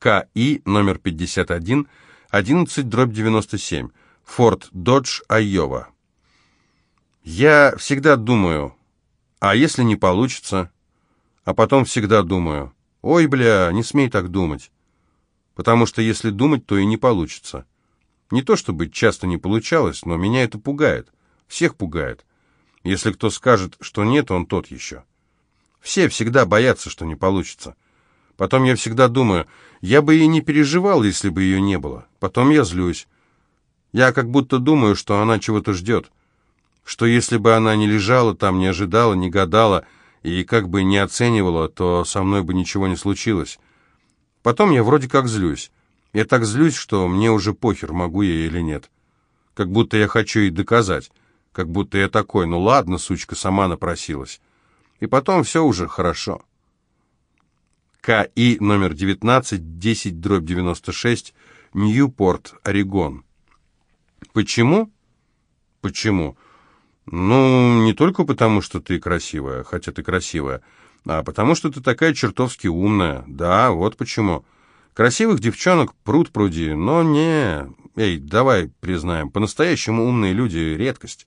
КИ номер 51, 11 дробь 97, Форт Додж, Айова. Я всегда думаю, а если не получится? А потом всегда думаю, ой, бля, не смей так думать. Потому что если думать, то и не получится. Не то чтобы часто не получалось, но меня это пугает. Всех пугает. Если кто скажет, что нет, он тот еще. Все всегда боятся, что не получится. Потом я всегда думаю, я бы и не переживал, если бы ее не было. Потом я злюсь. Я как будто думаю, что она чего-то ждет. Что если бы она не лежала там, не ожидала, не гадала и как бы не оценивала, то со мной бы ничего не случилось. Потом я вроде как злюсь. Я так злюсь, что мне уже похер, могу я или нет. Как будто я хочу ей доказать. Как будто я такой, ну ладно, сучка сама напросилась. И потом все уже хорошо. КИ номер 19, 10, дробь 96, Ньюпорт, Орегон. Почему? Почему? Ну, не только потому, что ты красивая, хотя ты красивая, а потому что ты такая чертовски умная. Да, вот почему. Красивых девчонок пруд пруди, но не... Эй, давай признаем, по-настоящему умные люди — редкость.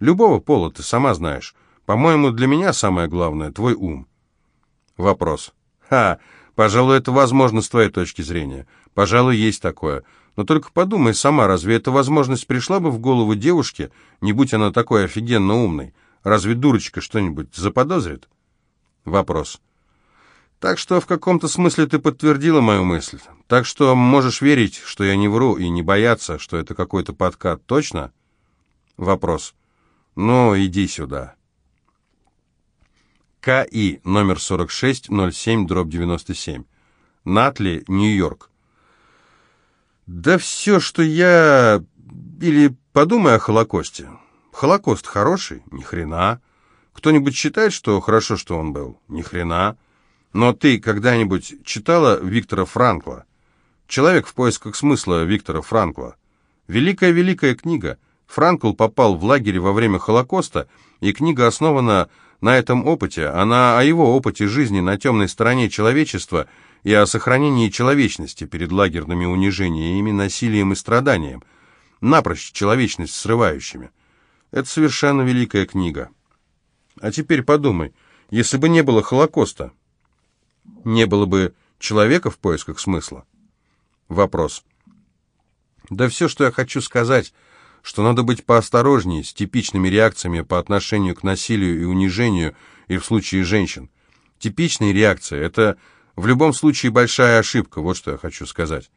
Любого пола, ты сама знаешь. По-моему, для меня самое главное — твой ум. Вопрос. Ха, пожалуй, это возможно с твоей точки зрения. Пожалуй, есть такое. Но только подумай сама, разве эта возможность пришла бы в голову девушке, не будь она такой офигенно умной? Разве дурочка что-нибудь заподозрит? Вопрос. Так что в каком-то смысле ты подтвердила мою мысль. Так что можешь верить, что я не вру, и не бояться, что это какой-то подкат. Точно? Вопрос. Ну, иди сюда. КИ номер 4607 дробь 97. Натли, Нью-Йорк. Да все, что я... Или подумай о Холокосте. Холокост хороший? Ни хрена. Кто-нибудь считает, что хорошо, что он был? Ни хрена. Но ты когда-нибудь читала Виктора Франкла? «Человек в поисках смысла» Виктора Франкла. Великая-великая книга. Франкл попал в лагерь во время Холокоста, и книга основана на этом опыте. Она о его опыте жизни на темной стороне человечества и о сохранении человечности перед лагерными унижениями, насилием и страданием, напрочь человечность срывающими. Это совершенно великая книга. А теперь подумай, если бы не было Холокоста, не было бы человека в поисках смысла? Вопрос. Да все, что я хочу сказать, что надо быть поосторожнее с типичными реакциями по отношению к насилию и унижению и в случае женщин. Типичные реакции – это в любом случае большая ошибка, вот что я хочу сказать.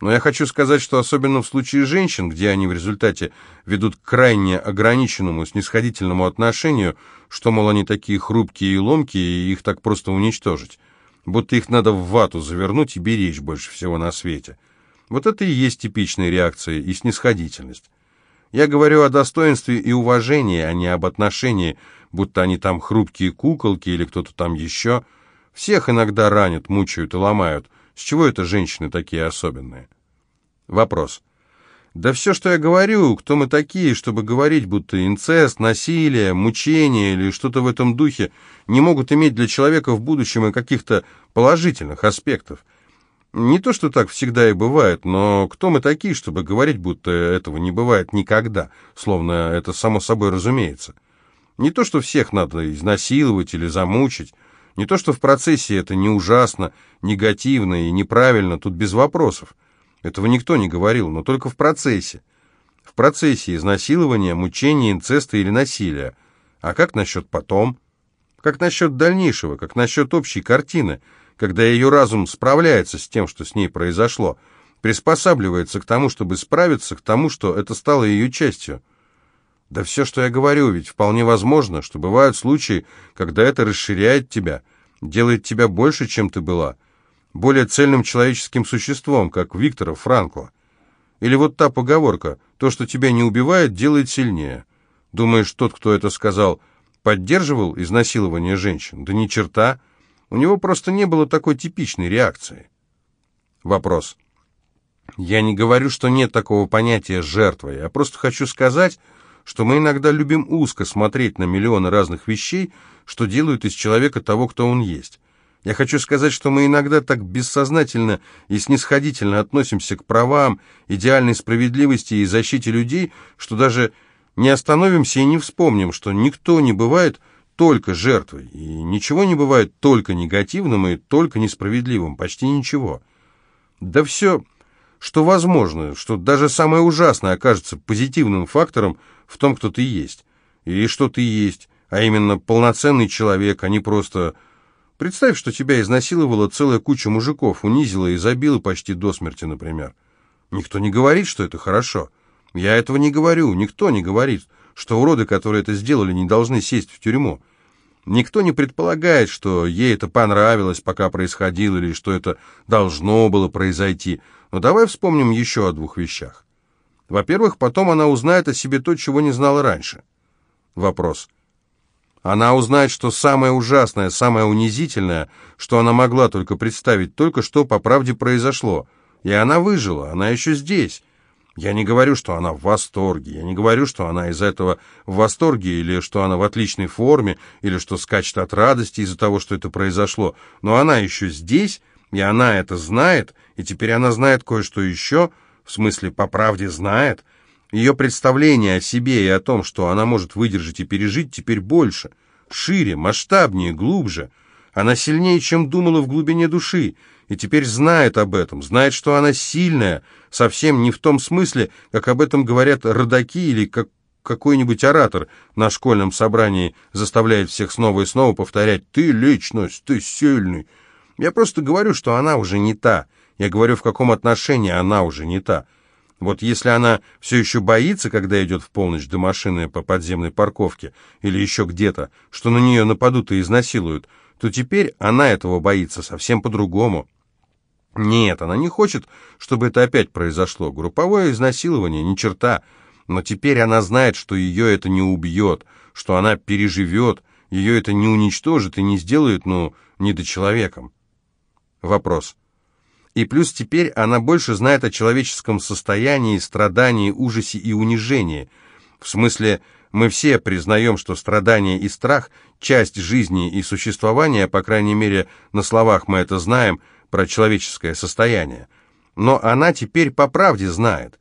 Но я хочу сказать, что особенно в случае женщин, где они в результате ведут к крайне ограниченному, снисходительному отношению, что, мол, они такие хрупкие и ломкие, и их так просто уничтожить будто их надо в вату завернуть и беречь больше всего на свете. Вот это и есть типичная реакция и снисходительность. Я говорю о достоинстве и уважении, а не об отношении, будто они там хрупкие куколки или кто-то там еще. Всех иногда ранят, мучают и ломают. С чего это женщины такие особенные? Вопрос. Да все, что я говорю, кто мы такие, чтобы говорить, будто инцест, насилие, мучение или что-то в этом духе не могут иметь для человека в будущем и каких-то положительных аспектов. Не то, что так всегда и бывает, но кто мы такие, чтобы говорить, будто этого не бывает никогда, словно это само собой разумеется. Не то, что всех надо изнасиловать или замучить, не то, что в процессе это не ужасно, негативно и неправильно, тут без вопросов. Этого никто не говорил, но только в процессе. В процессе изнасилования, мучения, инцеста или насилия. А как насчет потом? Как насчет дальнейшего, как насчет общей картины, когда ее разум справляется с тем, что с ней произошло, приспосабливается к тому, чтобы справиться к тому, что это стало ее частью? Да все, что я говорю, ведь вполне возможно, что бывают случаи, когда это расширяет тебя, делает тебя больше, чем ты была – более цельным человеческим существом, как Виктора Франкла. Или вот та поговорка «то, что тебя не убивает, делает сильнее». Думаешь, тот, кто это сказал, поддерживал изнасилование женщин? Да ни черта. У него просто не было такой типичной реакции. Вопрос. Я не говорю, что нет такого понятия «жертва». Я просто хочу сказать, что мы иногда любим узко смотреть на миллионы разных вещей, что делают из человека того, кто он есть. Я хочу сказать, что мы иногда так бессознательно и снисходительно относимся к правам, идеальной справедливости и защите людей, что даже не остановимся и не вспомним, что никто не бывает только жертвой, и ничего не бывает только негативным и только несправедливым, почти ничего. Да все, что возможно, что даже самое ужасное окажется позитивным фактором в том, кто ты есть, и что ты есть, а именно полноценный человек, а не просто Представь, что тебя изнасиловала целая куча мужиков, унизила и забила почти до смерти, например. Никто не говорит, что это хорошо. Я этого не говорю, никто не говорит, что уроды, которые это сделали, не должны сесть в тюрьму. Никто не предполагает, что ей это понравилось, пока происходило, или что это должно было произойти. Но давай вспомним еще о двух вещах. Во-первых, потом она узнает о себе то, чего не знала раньше. Вопрос – она узнает, что самое ужасное, самое унизительное, что она могла только представить, только что по правде произошло. И она выжила, она еще здесь. Я не говорю, что она в восторге, я не говорю, что она из этого в восторге, или что она в отличной форме, или что скачет от радости из-за того, что это произошло, но она еще здесь, и она это знает, и теперь она знает кое-что еще, в смысле, по правде знает, ее представление о себе и о том, что она может выдержать и пережить, теперь больше, шире, масштабнее, глубже. Она сильнее, чем думала в глубине души, и теперь знает об этом, знает, что она сильная, совсем не в том смысле, как об этом говорят родаки или как какой-нибудь оратор на школьном собрании заставляет всех снова и снова повторять «ты личность, ты сильный». Я просто говорю, что она уже не та. Я говорю, в каком отношении она уже не та. Вот если она все еще боится, когда идет в полночь до машины по подземной парковке или еще где-то, что на нее нападут и изнасилуют, то теперь она этого боится совсем по-другому. Нет, она не хочет, чтобы это опять произошло. Групповое изнасилование, ни черта. Но теперь она знает, что ее это не убьет, что она переживет, ее это не уничтожит и не сделает, ну, недочеловеком. Вопрос. И плюс теперь она больше знает о человеческом состоянии, страдании, ужасе и унижении. В смысле, мы все признаем, что страдание и страх – часть жизни и существования, по крайней мере, на словах мы это знаем, про человеческое состояние. Но она теперь по правде знает.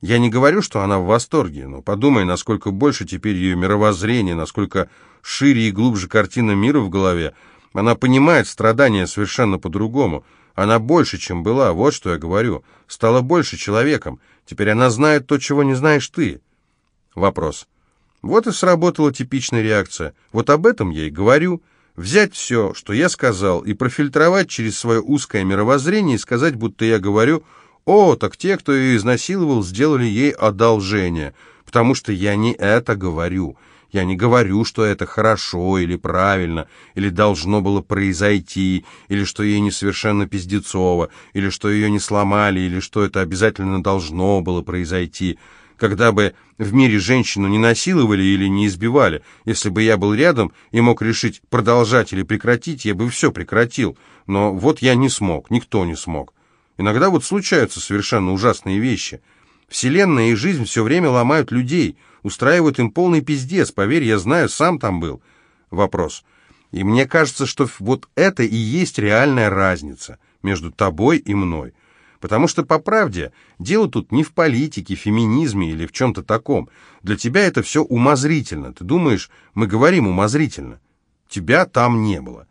Я не говорю, что она в восторге, но подумай, насколько больше теперь ее мировоззрение, насколько шире и глубже картина мира в голове. Она понимает страдания совершенно по-другому – она больше, чем была, вот что я говорю. Стала больше человеком. Теперь она знает то, чего не знаешь ты. Вопрос. Вот и сработала типичная реакция. Вот об этом я и говорю. Взять все, что я сказал, и профильтровать через свое узкое мировоззрение и сказать, будто я говорю, «О, так те, кто ее изнасиловал, сделали ей одолжение», потому что я не это говорю. Я не говорю, что это хорошо или правильно, или должно было произойти, или что ей несовершенно пиздецово, или что ее не сломали, или что это обязательно должно было произойти. Когда бы в мире женщину не насиловали или не избивали, если бы я был рядом и мог решить, продолжать или прекратить, я бы все прекратил. Но вот я не смог, никто не смог. Иногда вот случаются совершенно ужасные вещи. Вселенная и жизнь все время ломают людей – устраивают им полный пиздец, поверь, я знаю, сам там был. Вопрос. И мне кажется, что вот это и есть реальная разница между тобой и мной. Потому что, по правде, дело тут не в политике, феминизме или в чем-то таком. Для тебя это все умозрительно. Ты думаешь, мы говорим умозрительно. Тебя там не было.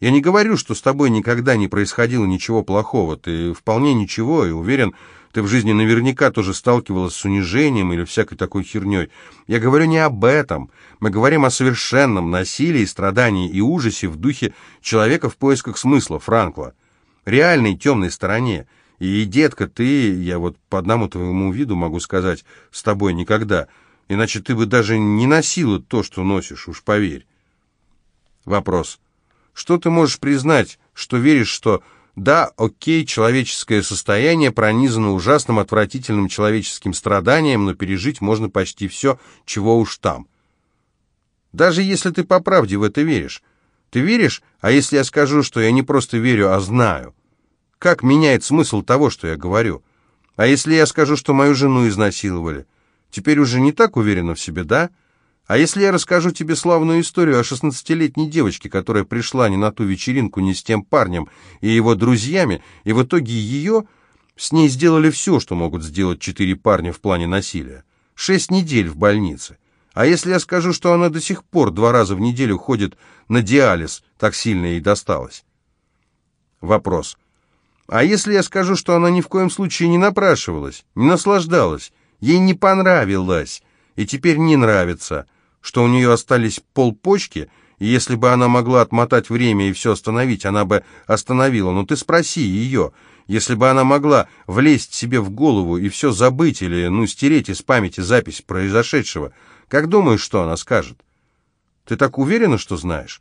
Я не говорю, что с тобой никогда не происходило ничего плохого. Ты вполне ничего и уверен, ты в жизни наверняка тоже сталкивалась с унижением или всякой такой херней. Я говорю не об этом. Мы говорим о совершенном насилии, страдании и ужасе в духе человека в поисках смысла, Франкла. Реальной темной стороне. И, детка, ты, я вот по одному твоему виду могу сказать, с тобой никогда. Иначе ты бы даже не носила то, что носишь, уж поверь. Вопрос. Что ты можешь признать, что веришь, что да, окей, человеческое состояние пронизано ужасным, отвратительным человеческим страданием, но пережить можно почти все, чего уж там. Даже если ты по правде в это веришь. Ты веришь? А если я скажу, что я не просто верю, а знаю? Как меняет смысл того, что я говорю? А если я скажу, что мою жену изнасиловали? Теперь уже не так уверена в себе, да? А если я расскажу тебе славную историю о шестнадцатилетней девочке, которая пришла не на ту вечеринку, не с тем парнем и его друзьями, и в итоге ее... С ней сделали все, что могут сделать четыре парня в плане насилия. Шесть недель в больнице. А если я скажу, что она до сих пор два раза в неделю ходит на диализ, так сильно ей досталось? Вопрос. А если я скажу, что она ни в коем случае не напрашивалась, не наслаждалась, ей не понравилось, и теперь не нравится, что у нее остались полпочки, и если бы она могла отмотать время и все остановить, она бы остановила. Но ну ты спроси ее, если бы она могла влезть себе в голову и все забыть или, ну, стереть из памяти запись произошедшего, как думаешь, что она скажет? Ты так уверена, что знаешь?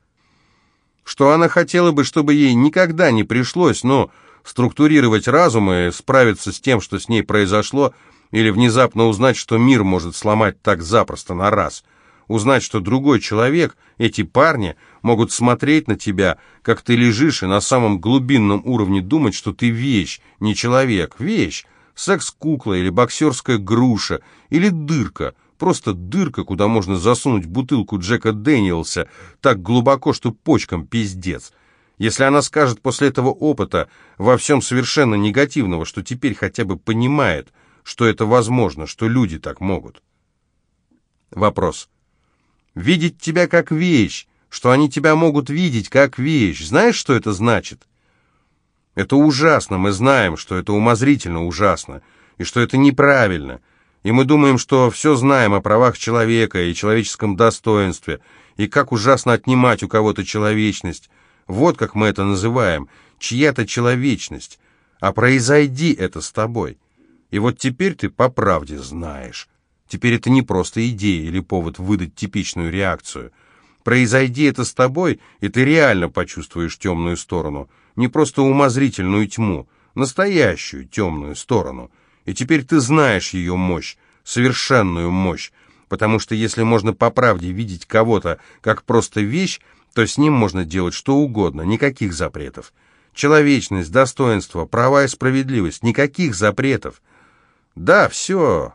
Что она хотела бы, чтобы ей никогда не пришлось, ну, структурировать разум и справиться с тем, что с ней произошло, или внезапно узнать, что мир может сломать так запросто на раз – узнать, что другой человек, эти парни, могут смотреть на тебя, как ты лежишь, и на самом глубинном уровне думать, что ты вещь, не человек, вещь, секс-кукла или боксерская груша, или дырка, просто дырка, куда можно засунуть бутылку Джека Дэниелса так глубоко, что почкам пиздец. Если она скажет после этого опыта во всем совершенно негативного, что теперь хотя бы понимает, что это возможно, что люди так могут. Вопрос видеть тебя как вещь, что они тебя могут видеть как вещь. Знаешь, что это значит? Это ужасно, мы знаем, что это умозрительно ужасно, и что это неправильно. И мы думаем, что все знаем о правах человека и человеческом достоинстве, и как ужасно отнимать у кого-то человечность. Вот как мы это называем, чья-то человечность. А произойди это с тобой. И вот теперь ты по правде знаешь. Теперь это не просто идея или повод выдать типичную реакцию. Произойди это с тобой, и ты реально почувствуешь темную сторону. Не просто умозрительную тьму, настоящую темную сторону. И теперь ты знаешь ее мощь, совершенную мощь, потому что если можно по правде видеть кого-то как просто вещь, то с ним можно делать что угодно, никаких запретов. Человечность, достоинство, права и справедливость, никаких запретов. Да, все,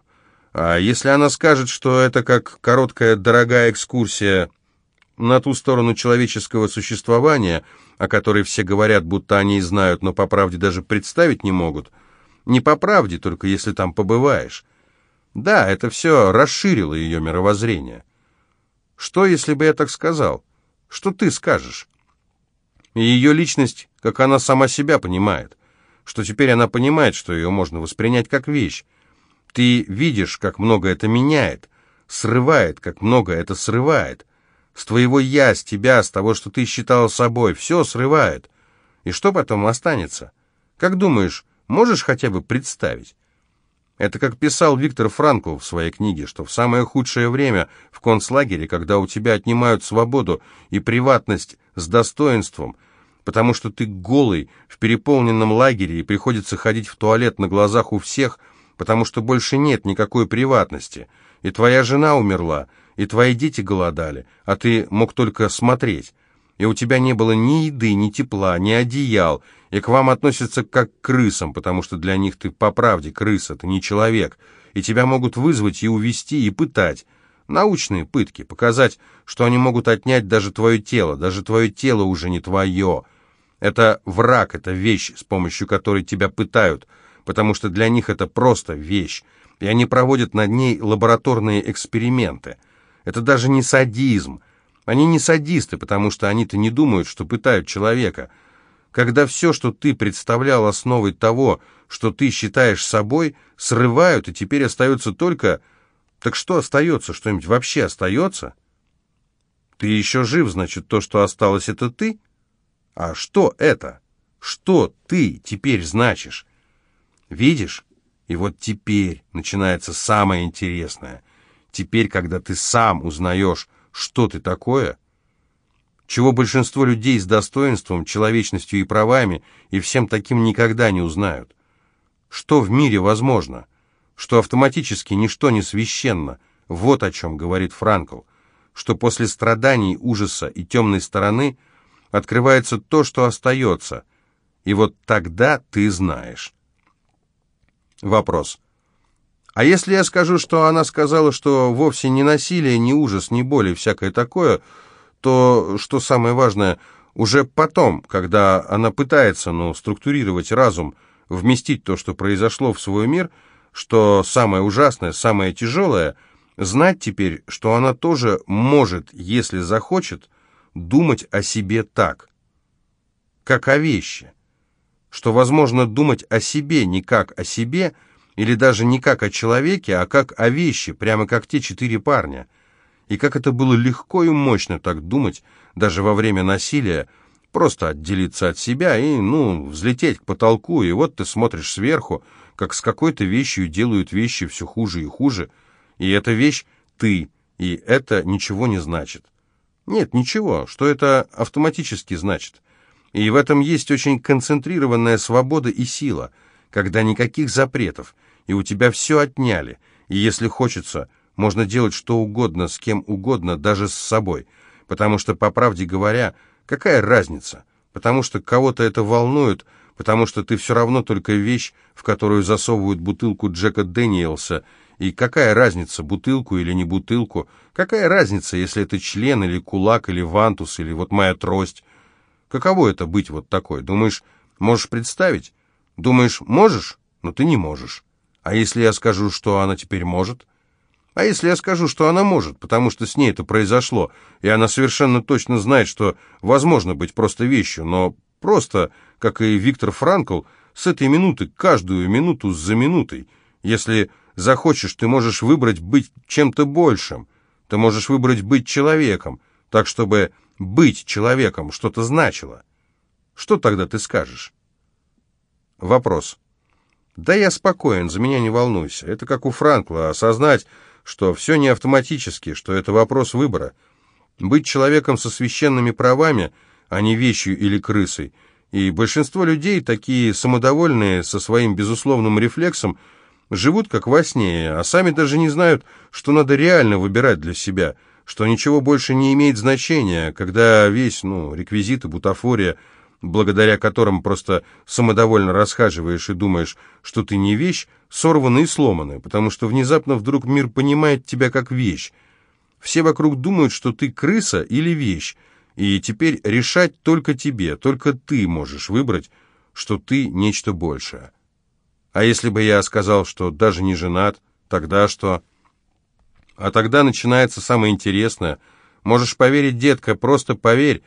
а если она скажет, что это как короткая дорогая экскурсия на ту сторону человеческого существования, о которой все говорят, будто они и знают, но по правде даже представить не могут, не по правде, только если там побываешь. Да, это все расширило ее мировоззрение. Что, если бы я так сказал? Что ты скажешь? И ее личность, как она сама себя понимает, что теперь она понимает, что ее можно воспринять как вещь, ты видишь, как много это меняет, срывает, как много это срывает. С твоего «я», с тебя, с того, что ты считал собой, все срывает. И что потом останется? Как думаешь, можешь хотя бы представить? Это как писал Виктор Франкл в своей книге, что в самое худшее время в концлагере, когда у тебя отнимают свободу и приватность с достоинством, потому что ты голый в переполненном лагере и приходится ходить в туалет на глазах у всех – потому что больше нет никакой приватности, и твоя жена умерла, и твои дети голодали, а ты мог только смотреть, и у тебя не было ни еды, ни тепла, ни одеял, и к вам относятся как к крысам, потому что для них ты по правде крыса, ты не человек, и тебя могут вызвать и увести, и пытать. Научные пытки, показать, что они могут отнять даже твое тело, даже твое тело уже не твое. Это враг, это вещь, с помощью которой тебя пытают – потому что для них это просто вещь, и они проводят над ней лабораторные эксперименты. Это даже не садизм. Они не садисты, потому что они-то не думают, что пытают человека. Когда все, что ты представлял основой того, что ты считаешь собой, срывают, и теперь остается только... Так что остается? Что-нибудь вообще остается? Ты еще жив, значит, то, что осталось, это ты? А что это? Что ты теперь значишь? Видишь? И вот теперь начинается самое интересное. Теперь, когда ты сам узнаешь, что ты такое, чего большинство людей с достоинством, человечностью и правами и всем таким никогда не узнают. Что в мире возможно? Что автоматически ничто не священно. Вот о чем говорит Франкл. Что после страданий, ужаса и темной стороны открывается то, что остается. И вот тогда ты знаешь. Вопрос. А если я скажу, что она сказала, что вовсе не насилие, не ужас, не боль и всякое такое, то, что самое важное, уже потом, когда она пытается, ну, структурировать разум, вместить то, что произошло в свой мир, что самое ужасное, самое тяжелое, знать теперь, что она тоже может, если захочет, думать о себе так, как о вещи, что возможно думать о себе не как о себе, или даже не как о человеке, а как о вещи, прямо как те четыре парня. И как это было легко и мощно так думать, даже во время насилия, просто отделиться от себя и, ну, взлететь к потолку, и вот ты смотришь сверху, как с какой-то вещью делают вещи все хуже и хуже, и эта вещь ты, и это ничего не значит. Нет, ничего, что это автоматически значит. И в этом есть очень концентрированная свобода и сила, когда никаких запретов, и у тебя все отняли, и если хочется, можно делать что угодно, с кем угодно, даже с собой, потому что, по правде говоря, какая разница? Потому что кого-то это волнует, потому что ты все равно только вещь, в которую засовывают бутылку Джека Дэниелса, и какая разница, бутылку или не бутылку? Какая разница, если это член или кулак или вантус или вот моя трость? Каково это быть вот такой? Думаешь, можешь представить? Думаешь, можешь? Но ты не можешь. А если я скажу, что она теперь может? А если я скажу, что она может, потому что с ней это произошло, и она совершенно точно знает, что возможно быть просто вещью, но просто, как и Виктор Франкл, с этой минуты, каждую минуту за минутой, если захочешь, ты можешь выбрать быть чем-то большим, ты можешь выбрать быть человеком, так чтобы быть человеком что-то значило. Что тогда ты скажешь? Вопрос. Да я спокоен, за меня не волнуйся. Это как у Франкла, осознать, что все не автоматически, что это вопрос выбора. Быть человеком со священными правами, а не вещью или крысой. И большинство людей, такие самодовольные, со своим безусловным рефлексом, живут как во сне, а сами даже не знают, что надо реально выбирать для себя, что ничего больше не имеет значения, когда весь, ну, реквизит и бутафория – благодаря которым просто самодовольно расхаживаешь и думаешь, что ты не вещь, сорваны и сломаны, потому что внезапно вдруг мир понимает тебя как вещь. Все вокруг думают, что ты крыса или вещь, и теперь решать только тебе, только ты можешь выбрать, что ты нечто большее. А если бы я сказал, что даже не женат, тогда что? А тогда начинается самое интересное. Можешь поверить, детка, просто поверь,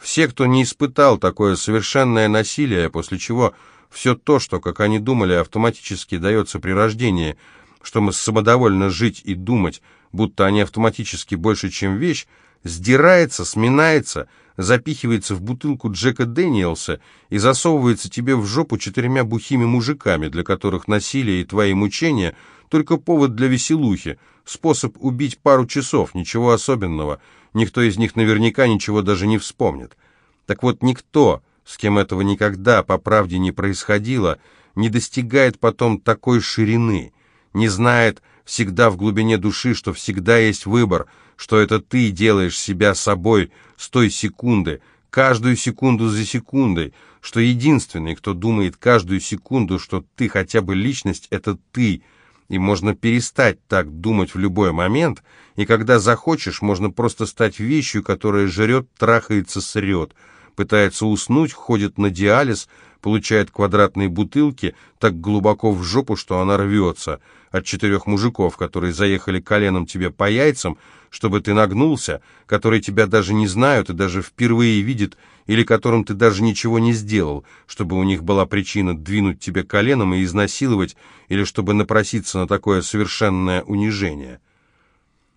все, кто не испытал такое совершенное насилие, после чего все то, что, как они думали, автоматически дается при рождении, что мы самодовольно жить и думать, будто они автоматически больше, чем вещь, сдирается, сминается, запихивается в бутылку Джека Дэниелса и засовывается тебе в жопу четырьмя бухими мужиками, для которых насилие и твои мучения – только повод для веселухи, способ убить пару часов, ничего особенного – Никто из них наверняка ничего даже не вспомнит. Так вот, никто, с кем этого никогда по правде не происходило, не достигает потом такой ширины, не знает всегда в глубине души, что всегда есть выбор, что это ты делаешь себя собой с той секунды, каждую секунду за секундой, что единственный, кто думает каждую секунду, что ты хотя бы личность, это ты – и можно перестать так думать в любой момент, и когда захочешь, можно просто стать вещью, которая жрет, трахается, срет, пытается уснуть, ходит на диализ, получает квадратные бутылки так глубоко в жопу, что она рвется, от четырех мужиков, которые заехали коленом тебе по яйцам, чтобы ты нагнулся, которые тебя даже не знают и даже впервые видят, или которым ты даже ничего не сделал, чтобы у них была причина двинуть тебе коленом и изнасиловать, или чтобы напроситься на такое совершенное унижение,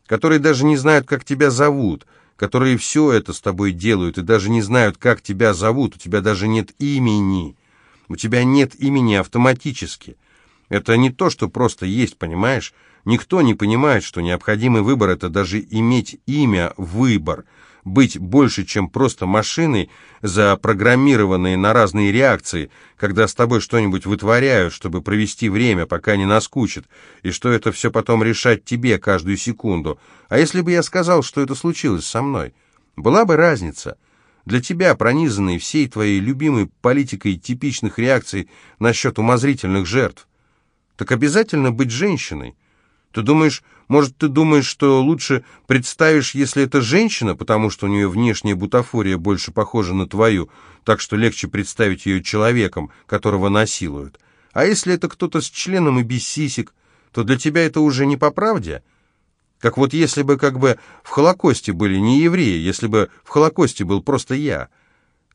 которые даже не знают, как тебя зовут, которые все это с тобой делают и даже не знают, как тебя зовут, у тебя даже нет имени, у тебя нет имени автоматически. Это не то, что просто есть, понимаешь? Никто не понимает, что необходимый выбор – это даже иметь имя «выбор», быть больше, чем просто машиной, запрограммированной на разные реакции, когда с тобой что-нибудь вытворяют, чтобы провести время, пока не наскучит, и что это все потом решать тебе каждую секунду. А если бы я сказал, что это случилось со мной? Была бы разница. Для тебя, пронизанной всей твоей любимой политикой типичных реакций насчет умозрительных жертв. так обязательно быть женщиной. Ты думаешь, может, ты думаешь, что лучше представишь, если это женщина, потому что у нее внешняя бутафория больше похожа на твою, так что легче представить ее человеком, которого насилуют. А если это кто-то с членом и без сисек, то для тебя это уже не по правде. Как вот если бы как бы в Холокосте были не евреи, если бы в Холокосте был просто я.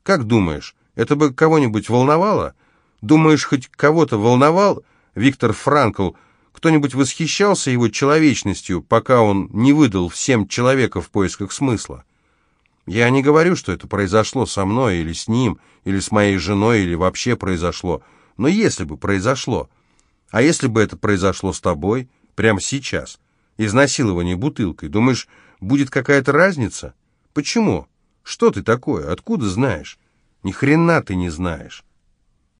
Как думаешь, это бы кого-нибудь волновало? Думаешь, хоть кого-то волновал Виктор Франкл, кто-нибудь восхищался его человечностью, пока он не выдал всем человека в поисках смысла? Я не говорю, что это произошло со мной или с ним, или с моей женой, или вообще произошло. Но если бы произошло, а если бы это произошло с тобой, прямо сейчас, изнасилование бутылкой, думаешь, будет какая-то разница? Почему? Что ты такое? Откуда знаешь? Ни хрена ты не знаешь.